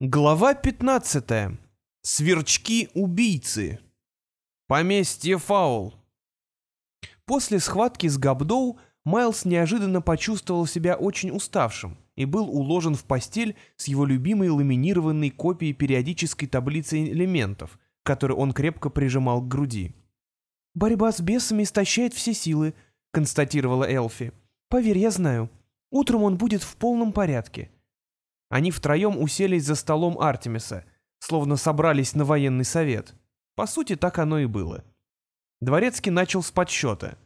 Глава 15. Сверчки-убийцы. Поместье Фаул. После схватки с Габдоу Майлз неожиданно почувствовал себя очень уставшим и был уложен в постель с его любимой ламинированной копией периодической таблицы элементов, которую он крепко прижимал к груди. «Борьба с бесами истощает все силы», — констатировала Элфи. «Поверь, я знаю. Утром он будет в полном порядке. Они втроем уселись за столом Артемиса, словно собрались на военный совет. По сути, так оно и было. Дворецкий начал с подсчета.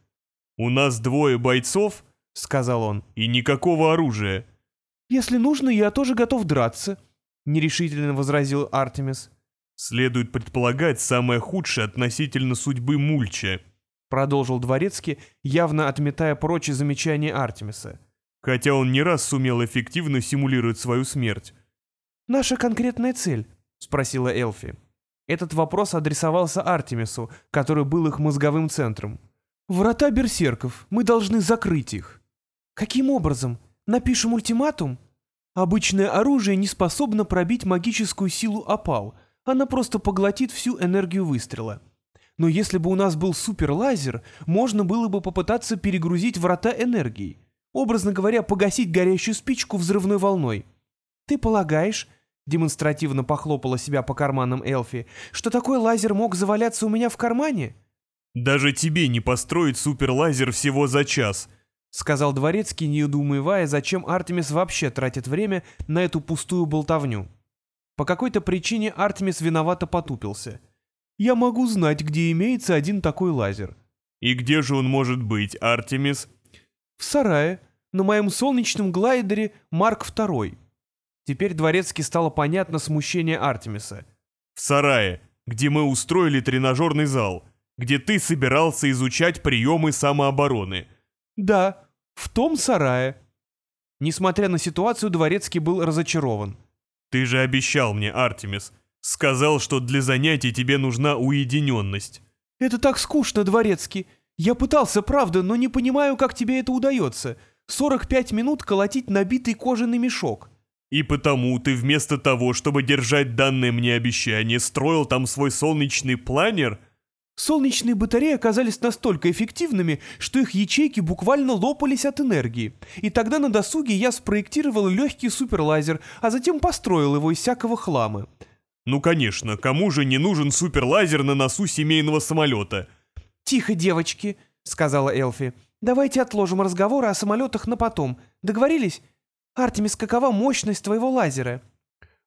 «У нас двое бойцов», — сказал он, — «и никакого оружия». «Если нужно, я тоже готов драться», — нерешительно возразил Артемис. «Следует предполагать самое худшее относительно судьбы Мульча», — продолжил Дворецкий, явно отметая прочь замечания Артемиса хотя он не раз сумел эффективно симулировать свою смерть. «Наша конкретная цель?» — спросила Элфи. Этот вопрос адресовался Артемису, который был их мозговым центром. «Врата берсерков. Мы должны закрыть их». «Каким образом? Напишем ультиматум?» «Обычное оружие не способно пробить магическую силу опал. Она просто поглотит всю энергию выстрела. Но если бы у нас был суперлазер, можно было бы попытаться перегрузить врата энергией образно говоря, погасить горящую спичку взрывной волной. Ты полагаешь, демонстративно похлопала себя по карманам Элфи, что такой лазер мог заваляться у меня в кармане? Даже тебе не построить суперлазер всего за час, сказал дворецкий, не удумывая, зачем Артемис вообще тратит время на эту пустую болтовню. По какой-то причине Артемис виновато потупился. Я могу знать, где имеется один такой лазер. И где же он может быть, Артемис? В сарае, на моем солнечном глайдере Марк II. Теперь дворецки стало понятно смущение Артемиса. В сарае, где мы устроили тренажерный зал, где ты собирался изучать приемы самообороны. Да, в том сарае. Несмотря на ситуацию, дворецкий был разочарован. Ты же обещал мне, Артемис. Сказал, что для занятий тебе нужна уединенность. Это так скучно, дворецкий. Я пытался, правда, но не понимаю, как тебе это удается. 45 минут колотить набитый кожаный мешок. И потому ты вместо того, чтобы держать данное мне обещание, строил там свой солнечный планер? Солнечные батареи оказались настолько эффективными, что их ячейки буквально лопались от энергии. И тогда на досуге я спроектировал легкий суперлазер, а затем построил его из всякого хлама. Ну конечно, кому же не нужен суперлазер на носу семейного самолета? «Тихо, девочки», — сказала Элфи. «Давайте отложим разговоры о самолетах на потом. Договорились? Артемис, какова мощность твоего лазера?»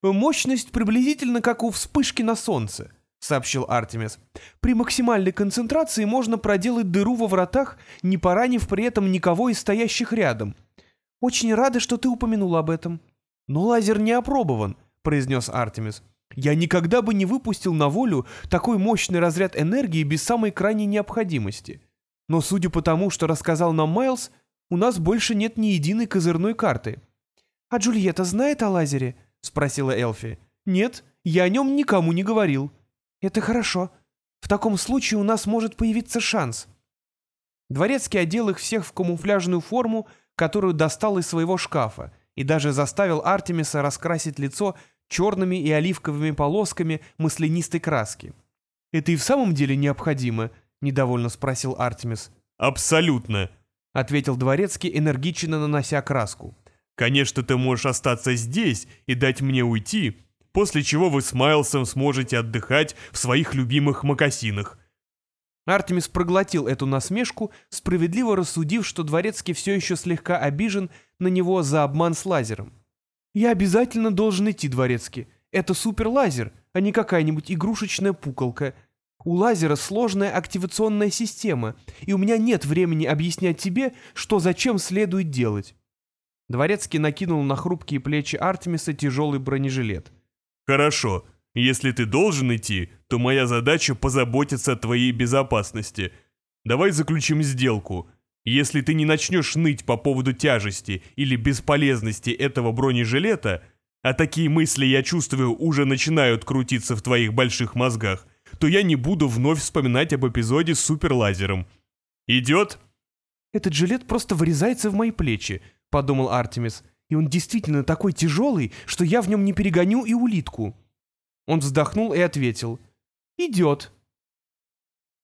«Мощность приблизительно как у вспышки на солнце», — сообщил Артемис. «При максимальной концентрации можно проделать дыру во вратах, не поранив при этом никого из стоящих рядом. Очень рада, что ты упомянул об этом». «Но лазер не опробован», — произнес Артемис. Я никогда бы не выпустил на волю такой мощный разряд энергии без самой крайней необходимости. Но судя по тому, что рассказал нам Майлз, у нас больше нет ни единой козырной карты. «А Джульетта знает о лазере?» — спросила Элфи. «Нет, я о нем никому не говорил». «Это хорошо. В таком случае у нас может появиться шанс». Дворецкий одел их всех в камуфляжную форму, которую достал из своего шкафа, и даже заставил Артемиса раскрасить лицо черными и оливковыми полосками маслянистой краски. «Это и в самом деле необходимо?» — недовольно спросил Артемис. «Абсолютно», — ответил Дворецкий, энергично нанося краску. «Конечно, ты можешь остаться здесь и дать мне уйти, после чего вы с Майлсом сможете отдыхать в своих любимых мокасинах». Артемис проглотил эту насмешку, справедливо рассудив, что Дворецкий все еще слегка обижен на него за обман с лазером. «Я обязательно должен идти, дворецкий. Это суперлазер, а не какая-нибудь игрушечная пуколка. У лазера сложная активационная система, и у меня нет времени объяснять тебе, что зачем следует делать». Дворецкий накинул на хрупкие плечи Артемиса тяжелый бронежилет. «Хорошо. Если ты должен идти, то моя задача позаботиться о твоей безопасности. Давай заключим сделку. Если ты не начнешь ныть по поводу тяжести или бесполезности этого бронежилета, а такие мысли, я чувствую, уже начинают крутиться в твоих больших мозгах, то я не буду вновь вспоминать об эпизоде с суперлазером. Идет?» «Этот жилет просто врезается в мои плечи», — подумал Артемис. И он действительно такой тяжелый, что я в нем не перегоню и улитку». Он вздохнул и ответил. «Идет».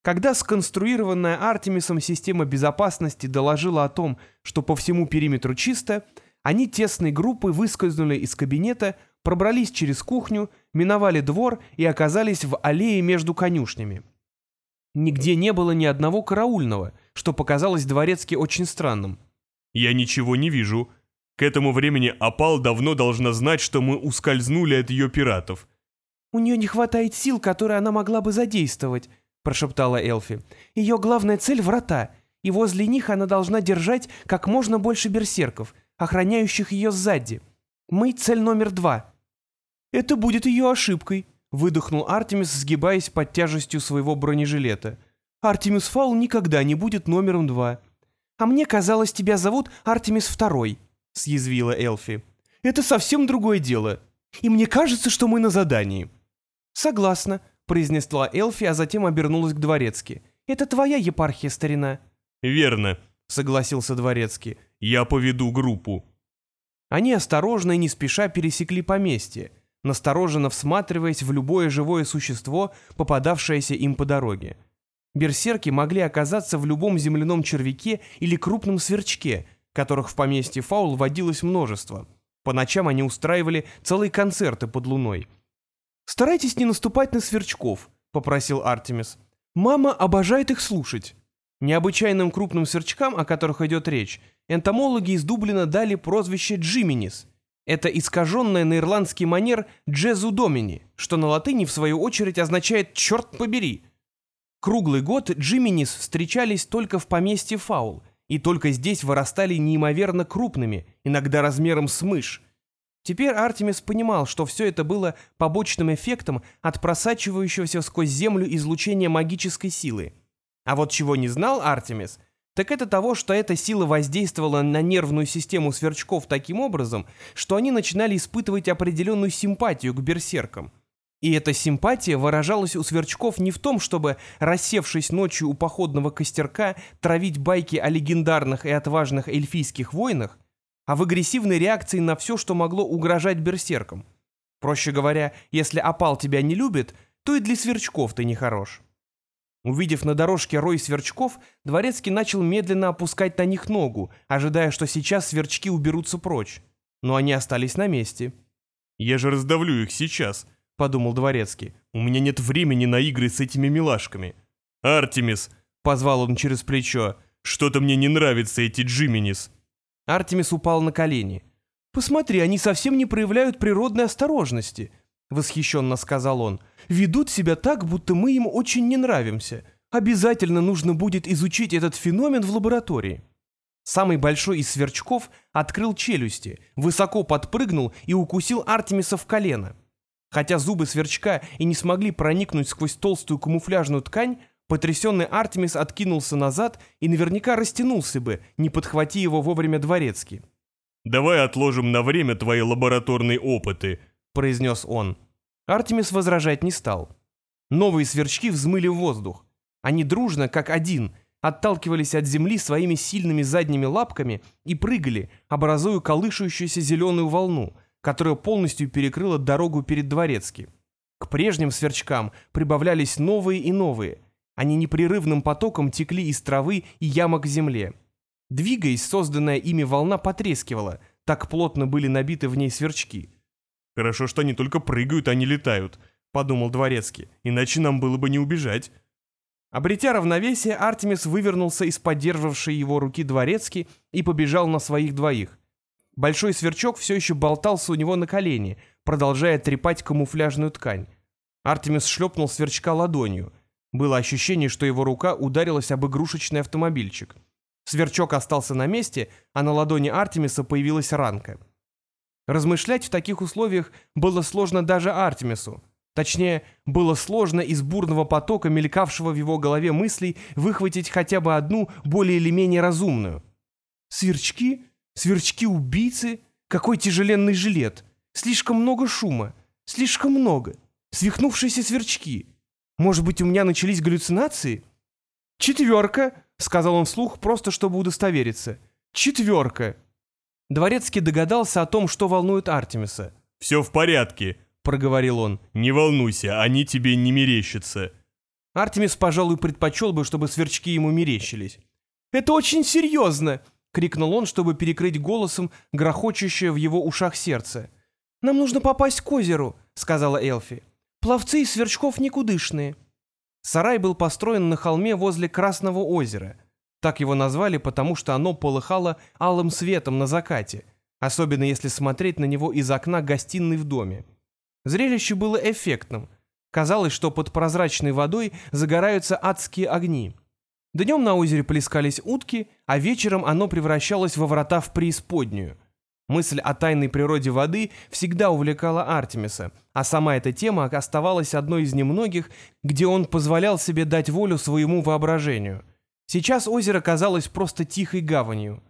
Когда сконструированная Артемисом система безопасности доложила о том, что по всему периметру чисто, они тесной группой выскользнули из кабинета, пробрались через кухню, миновали двор и оказались в аллее между конюшнями. Нигде не было ни одного караульного, что показалось дворецки очень странным. «Я ничего не вижу. К этому времени Апал давно должна знать, что мы ускользнули от ее пиратов». «У нее не хватает сил, которые она могла бы задействовать», — прошептала Элфи. «Ее главная цель — врата, и возле них она должна держать как можно больше берсерков, охраняющих ее сзади. Мы — цель номер два». «Это будет ее ошибкой», — выдохнул Артемис, сгибаясь под тяжестью своего бронежилета. «Артемис Фаул никогда не будет номером два». «А мне казалось, тебя зовут Артемис Второй», — съязвила Элфи. «Это совсем другое дело. И мне кажется, что мы на задании». «Согласна», — произнесла Элфи, а затем обернулась к дворецки. «Это твоя епархия, старина». «Верно», — согласился дворецкий. «Я поведу группу». Они осторожно и не спеша пересекли поместье, настороженно всматриваясь в любое живое существо, попадавшееся им по дороге. Берсерки могли оказаться в любом земляном червяке или крупном сверчке, которых в поместье Фаул водилось множество. По ночам они устраивали целые концерты под луной. «Старайтесь не наступать на сверчков», — попросил Артемис. «Мама обожает их слушать». Необычайным крупным сверчкам, о которых идет речь, энтомологи из Дублина дали прозвище «джиминис», это искаженное на ирландский манер «джезу домини», что на латыни, в свою очередь, означает «черт побери». Круглый год Джиминис встречались только в поместье Фаул, и только здесь вырастали неимоверно крупными, иногда размером с мышь. Теперь Артемис понимал, что все это было побочным эффектом от просачивающегося сквозь землю излучения магической силы. А вот чего не знал Артемис, так это того, что эта сила воздействовала на нервную систему сверчков таким образом, что они начинали испытывать определенную симпатию к берсеркам. И эта симпатия выражалась у сверчков не в том, чтобы, рассевшись ночью у походного костерка, травить байки о легендарных и отважных эльфийских войнах, а в агрессивной реакции на все, что могло угрожать берсеркам. Проще говоря, если опал тебя не любит, то и для сверчков ты не хорош. Увидев на дорожке рой сверчков, Дворецкий начал медленно опускать на них ногу, ожидая, что сейчас сверчки уберутся прочь. Но они остались на месте. «Я же раздавлю их сейчас», — подумал Дворецкий. «У меня нет времени на игры с этими милашками». «Артемис», — позвал он через плечо, — «что-то мне не нравятся эти Джиминис». Артемис упал на колени. «Посмотри, они совсем не проявляют природной осторожности», — восхищенно сказал он ведут себя так, будто мы им очень не нравимся. Обязательно нужно будет изучить этот феномен в лаборатории. Самый большой из сверчков открыл челюсти, высоко подпрыгнул и укусил Артемиса в колено. Хотя зубы сверчка и не смогли проникнуть сквозь толстую камуфляжную ткань, потрясенный Артемис откинулся назад и наверняка растянулся бы, не подхвати его вовремя дворецкий. «Давай отложим на время твои лабораторные опыты», — произнес он. Артемис возражать не стал. Новые сверчки взмыли в воздух. Они дружно, как один, отталкивались от земли своими сильными задними лапками и прыгали, образуя колышущуюся зеленую волну, которая полностью перекрыла дорогу перед дворецким. К прежним сверчкам прибавлялись новые и новые. Они непрерывным потоком текли из травы и ямок к земле. Двигаясь, созданная ими волна потрескивала, так плотно были набиты в ней сверчки – «Хорошо, что они только прыгают, а не летают», — подумал Дворецкий, «иначе нам было бы не убежать». Обретя равновесие, Артемис вывернулся из поддерживавшей его руки Дворецкий и побежал на своих двоих. Большой сверчок все еще болтался у него на колени, продолжая трепать камуфляжную ткань. Артемис шлепнул сверчка ладонью. Было ощущение, что его рука ударилась об игрушечный автомобильчик. Сверчок остался на месте, а на ладони Артемиса появилась ранка. Размышлять в таких условиях было сложно даже Артемису. Точнее, было сложно из бурного потока, мелькавшего в его голове мыслей, выхватить хотя бы одну, более или менее разумную. Сверчки? Сверчки-убийцы? Какой тяжеленный жилет! Слишком много шума! Слишком много! Свихнувшиеся сверчки! Может быть, у меня начались галлюцинации? «Четверка!» — сказал он вслух, просто чтобы удостовериться. «Четверка!» Дворецкий догадался о том, что волнует Артемиса. «Все в порядке», — проговорил он. «Не волнуйся, они тебе не мерещатся». Артемис, пожалуй, предпочел бы, чтобы сверчки ему мерещились. «Это очень серьезно!» — крикнул он, чтобы перекрыть голосом грохочущее в его ушах сердце. «Нам нужно попасть к озеру», — сказала Элфи. «Пловцы из сверчков никудышные». Сарай был построен на холме возле Красного озера. Так его назвали, потому что оно полыхало алым светом на закате, особенно если смотреть на него из окна гостиной в доме. Зрелище было эффектным. Казалось, что под прозрачной водой загораются адские огни. Днем на озере плескались утки, а вечером оно превращалось во врата в преисподнюю. Мысль о тайной природе воды всегда увлекала Артемиса, а сама эта тема оставалась одной из немногих, где он позволял себе дать волю своему воображению. Сейчас озеро казалось просто тихой гаванью.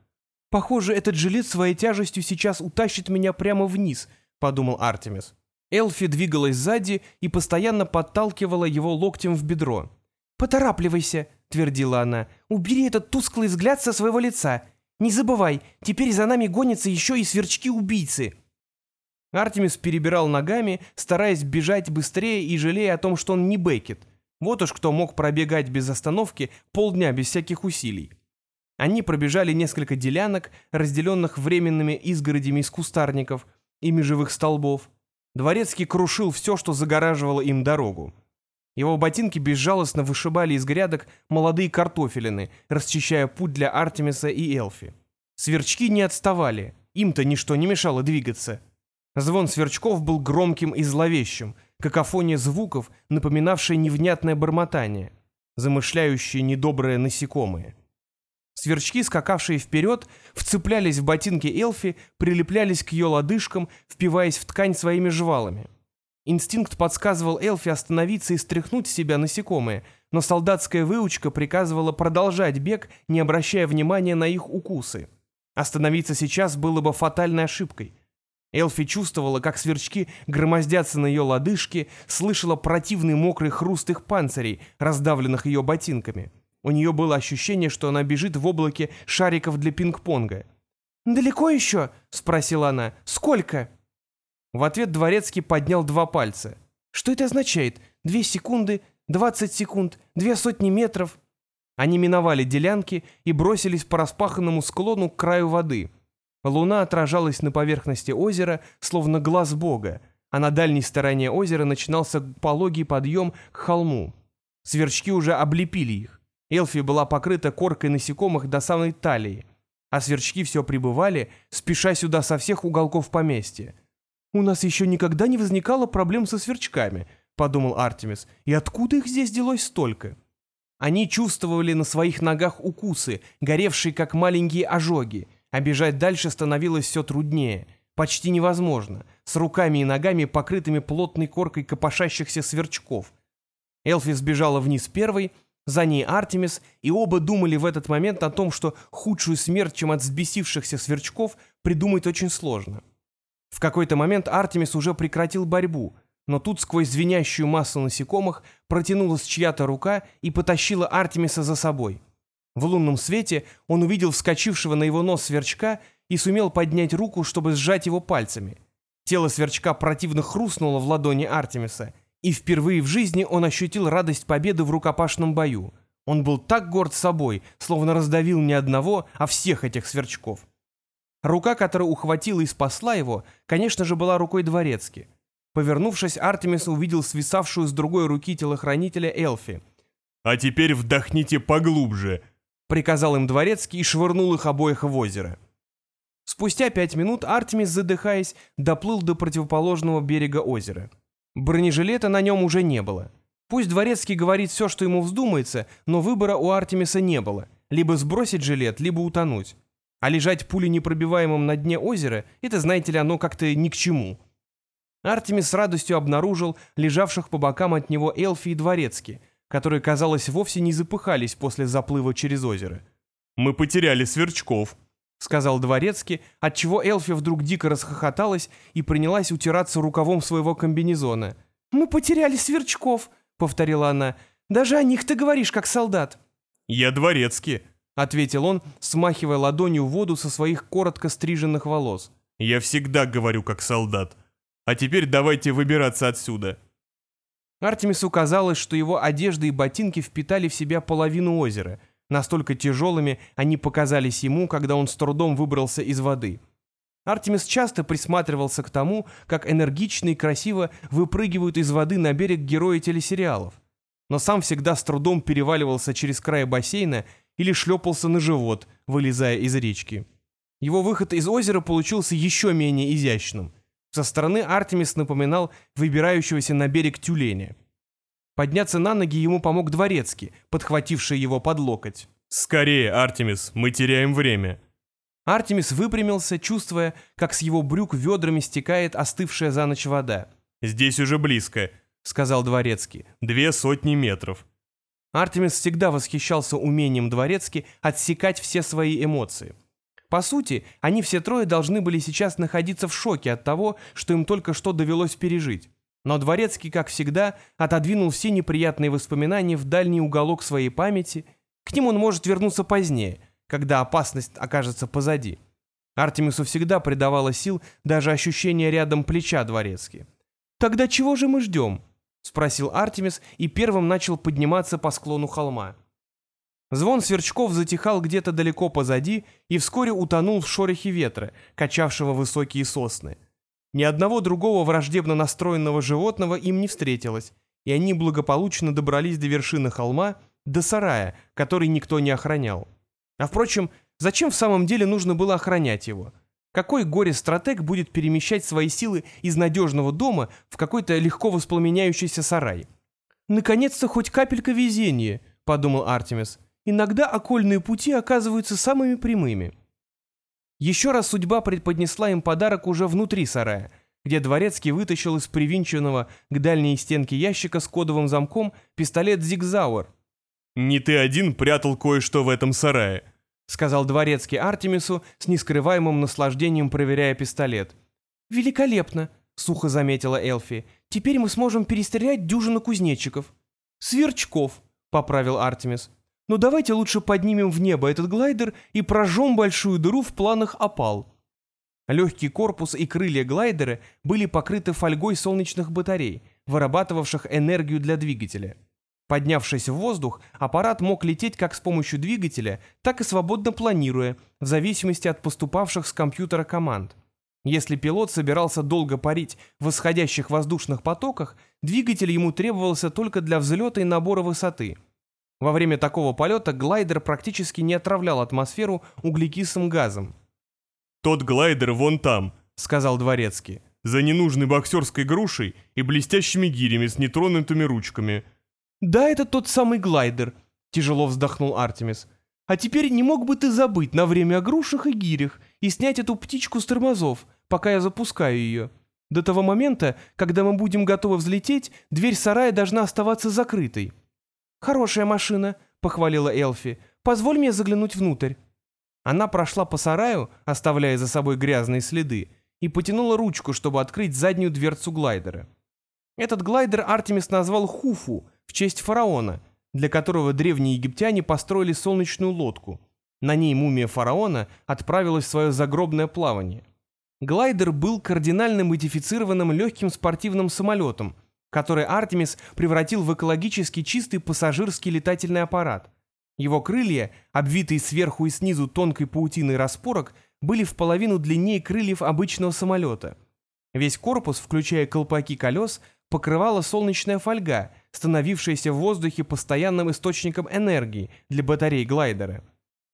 «Похоже, этот жилец своей тяжестью сейчас утащит меня прямо вниз», — подумал Артемис. Элфи двигалась сзади и постоянно подталкивала его локтем в бедро. «Поторапливайся», — твердила она, — «убери этот тусклый взгляд со своего лица. Не забывай, теперь за нами гонятся еще и сверчки-убийцы». Артемис перебирал ногами, стараясь бежать быстрее и жалея о том, что он не Бекет. Вот уж кто мог пробегать без остановки полдня без всяких усилий. Они пробежали несколько делянок, разделенных временными изгородями из кустарников и межевых столбов. Дворецкий крушил все, что загораживало им дорогу. Его ботинки безжалостно вышибали из грядок молодые картофелины, расчищая путь для Артемиса и Элфи. Сверчки не отставали, им-то ничто не мешало двигаться. Звон сверчков был громким и зловещим, какофония звуков, напоминавшая невнятное бормотание, замышляющие недобрые насекомые. Сверчки, скакавшие вперед, вцеплялись в ботинки Элфи, прилеплялись к ее лодыжкам, впиваясь в ткань своими жвалами. Инстинкт подсказывал Элфи остановиться и стряхнуть с себя насекомые, но солдатская выучка приказывала продолжать бег, не обращая внимания на их укусы. Остановиться сейчас было бы фатальной ошибкой. Элфи чувствовала, как сверчки громоздятся на ее лодыжке, слышала противный мокрый хруст их панцирей, раздавленных ее ботинками. У нее было ощущение, что она бежит в облаке шариков для пинг-понга. «Далеко еще?» — спросила она. «Сколько?» В ответ Дворецкий поднял два пальца. «Что это означает? Две секунды, двадцать секунд, две сотни метров?» Они миновали делянки и бросились по распаханному склону к краю воды. Луна отражалась на поверхности озера, словно глаз бога, а на дальней стороне озера начинался пологий подъем к холму. Сверчки уже облепили их. Элфи была покрыта коркой насекомых до самой талии, а сверчки все прибывали, спеша сюда со всех уголков поместья. «У нас еще никогда не возникало проблем со сверчками», — подумал Артемис. «И откуда их здесь делось столько?» Они чувствовали на своих ногах укусы, горевшие как маленькие ожоги, а бежать дальше становилось все труднее, почти невозможно, с руками и ногами, покрытыми плотной коркой копошащихся сверчков. Элфи сбежала вниз первой, за ней Артемис, и оба думали в этот момент о том, что худшую смерть, чем от взбесившихся сверчков, придумать очень сложно. В какой-то момент Артемис уже прекратил борьбу, но тут сквозь звенящую массу насекомых протянулась чья-то рука и потащила Артемиса за собой. В лунном свете он увидел вскочившего на его нос сверчка и сумел поднять руку, чтобы сжать его пальцами. Тело сверчка противно хрустнуло в ладони Артемиса, и впервые в жизни он ощутил радость победы в рукопашном бою. Он был так горд собой, словно раздавил не одного, а всех этих сверчков. Рука, которая ухватила и спасла его, конечно же, была рукой дворецки. Повернувшись, Артемис увидел свисавшую с другой руки телохранителя Элфи. «А теперь вдохните поглубже», — приказал им дворецкий и швырнул их обоих в озеро. Спустя пять минут Артемис, задыхаясь, доплыл до противоположного берега озера. Бронежилета на нем уже не было. Пусть дворецкий говорит все, что ему вздумается, но выбора у Артемиса не было. Либо сбросить жилет, либо утонуть. А лежать пуленепробиваемым на дне озера, это, знаете ли, оно как-то ни к чему. Артемис с радостью обнаружил лежавших по бокам от него Элфи и Дворецки, которые, казалось, вовсе не запыхались после заплыва через озеро. «Мы потеряли сверчков», — сказал Дворецкий, отчего Элфи вдруг дико расхохоталась и принялась утираться рукавом своего комбинезона. «Мы потеряли сверчков», — повторила она. «Даже о них ты говоришь, как солдат». «Я Дворецкий», ответил он, смахивая ладонью воду со своих коротко стриженных волос. «Я всегда говорю как солдат. А теперь давайте выбираться отсюда». Артемису казалось, что его одежда и ботинки впитали в себя половину озера. Настолько тяжелыми они показались ему, когда он с трудом выбрался из воды. Артемис часто присматривался к тому, как энергично и красиво выпрыгивают из воды на берег герои телесериалов. Но сам всегда с трудом переваливался через край бассейна или шлепался на живот, вылезая из речки. Его выход из озера получился еще менее изящным. Со стороны Артемис напоминал выбирающегося на берег тюленя. Подняться на ноги ему помог дворецкий, подхвативший его под локоть. «Скорее, Артемис, мы теряем время». Артемис выпрямился, чувствуя, как с его брюк ведрами стекает остывшая за ночь вода. «Здесь уже близко», — сказал дворецкий. «Две сотни метров». Артемис всегда восхищался умением дворецки отсекать все свои эмоции. По сути, они все трое должны были сейчас находиться в шоке от того, что им только что довелось пережить. Но Дворецкий, как всегда, отодвинул все неприятные воспоминания в дальний уголок своей памяти. К ним он может вернуться позднее, когда опасность окажется позади. Артемису всегда придавало сил даже ощущение рядом плеча Дворецкий. «Тогда чего же мы ждем?» — спросил Артемис и первым начал подниматься по склону холма. Звон сверчков затихал где-то далеко позади и вскоре утонул в шорохе ветра, качавшего высокие сосны. Ни одного другого враждебно настроенного животного им не встретилось, и они благополучно добрались до вершины холма, до сарая, который никто не охранял. А впрочем, зачем в самом деле нужно было охранять его? Какой горе-стратег будет перемещать свои силы из надежного дома в какой-то легко воспламеняющийся сарай? «Наконец-то хоть капелька везения», — подумал Артемис. Иногда окольные пути оказываются самыми прямыми. Еще раз судьба предподнесла им подарок уже внутри сарая, где Дворецкий вытащил из привинченного к дальней стенке ящика с кодовым замком пистолет «Зигзауэр». «Не ты один прятал кое-что в этом сарае», — сказал Дворецкий Артемису с нескрываемым наслаждением, проверяя пистолет. «Великолепно», — сухо заметила Элфи. «Теперь мы сможем перестрелять дюжину кузнечиков». «Сверчков», — поправил Артемис. Но давайте лучше поднимем в небо этот глайдер и прожжем большую дыру в планах опал. Легкий корпус и крылья глайдера были покрыты фольгой солнечных батарей, вырабатывавших энергию для двигателя. Поднявшись в воздух, аппарат мог лететь как с помощью двигателя, так и свободно планируя, в зависимости от поступавших с компьютера команд. Если пилот собирался долго парить в восходящих воздушных потоках, двигатель ему требовался только для взлета и набора высоты – во время такого полета глайдер практически не отравлял атмосферу углекислым газом. «Тот глайдер вон там», — сказал Дворецкий, «за ненужной боксерской грушей и блестящими гирями с нетронутыми ручками». «Да, это тот самый глайдер», — тяжело вздохнул Артемис. «А теперь не мог бы ты забыть на время о грушах и гирях и снять эту птичку с тормозов, пока я запускаю ее? До того момента, когда мы будем готовы взлететь, дверь сарая должна оставаться закрытой». «Хорошая машина», — похвалила Элфи. «Позволь мне заглянуть внутрь». Она прошла по сараю, оставляя за собой грязные следы, и потянула ручку, чтобы открыть заднюю дверцу глайдера. Этот глайдер Артемис назвал Хуфу в честь фараона, для которого древние египтяне построили солнечную лодку. На ней мумия фараона отправилась в свое загробное плавание. Глайдер был кардинально модифицированным легким спортивным самолетом — который Артемис превратил в экологически чистый пассажирский летательный аппарат. Его крылья, обвитые сверху и снизу тонкой паутиной распорок, были в половину длиннее крыльев обычного самолета. Весь корпус, включая колпаки колес, покрывала солнечная фольга, становившаяся в воздухе постоянным источником энергии для батарей глайдера.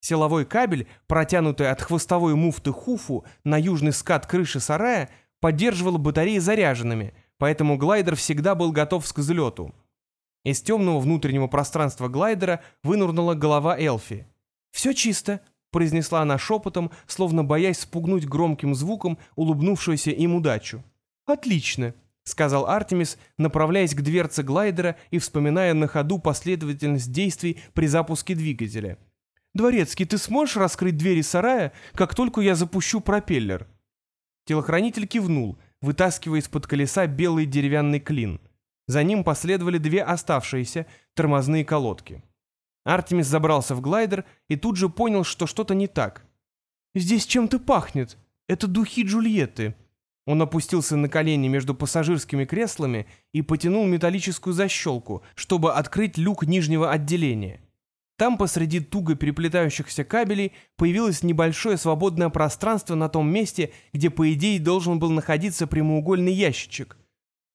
Силовой кабель, протянутый от хвостовой муфты Хуфу на южный скат крыши сарая, поддерживал батареи заряженными – поэтому глайдер всегда был готов к взлету. Из темного внутреннего пространства глайдера вынурнула голова Элфи. «Все чисто», — произнесла она шепотом, словно боясь спугнуть громким звуком улыбнувшуюся им удачу. «Отлично», — сказал Артемис, направляясь к дверце глайдера и вспоминая на ходу последовательность действий при запуске двигателя. «Дворецкий, ты сможешь раскрыть двери сарая, как только я запущу пропеллер?» Телохранитель кивнул, вытаскивая из-под колеса белый деревянный клин. За ним последовали две оставшиеся тормозные колодки. Артемис забрался в глайдер и тут же понял, что что-то не так. «Здесь чем-то пахнет. Это духи Джульетты». Он опустился на колени между пассажирскими креслами и потянул металлическую защелку, чтобы открыть люк нижнего отделения. Там посреди туго переплетающихся кабелей появилось небольшое свободное пространство на том месте, где, по идее, должен был находиться прямоугольный ящичек.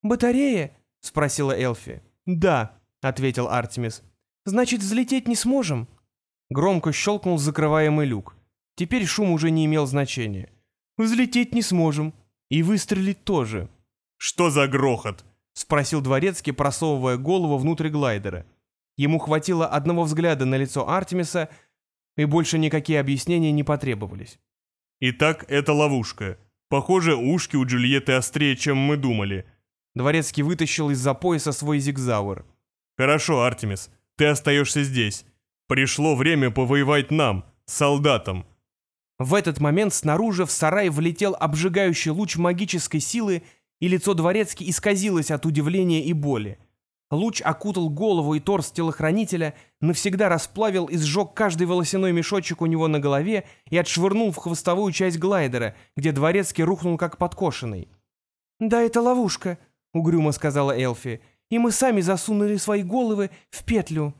«Батарея?» — спросила Элфи. «Да», — ответил Артемис. «Значит, взлететь не сможем?» Громко щелкнул закрываемый люк. Теперь шум уже не имел значения. «Взлететь не сможем. И выстрелить тоже». «Что за грохот?» — спросил Дворецкий, просовывая голову внутрь глайдера. Ему хватило одного взгляда на лицо Артемиса, и больше никакие объяснения не потребовались. «Итак, это ловушка. Похоже, ушки у Джульетты острее, чем мы думали». Дворецкий вытащил из-за пояса свой зигзауэр. «Хорошо, Артемис, ты остаешься здесь. Пришло время повоевать нам, солдатам». В этот момент снаружи в сарай влетел обжигающий луч магической силы, и лицо Дворецки исказилось от удивления и боли. Луч окутал голову и торс телохранителя, навсегда расплавил и сжег каждый волосяной мешочек у него на голове и отшвырнул в хвостовую часть глайдера, где дворецкий рухнул как подкошенный. «Да, это ловушка», — угрюмо сказала Элфи, — «и мы сами засунули свои головы в петлю».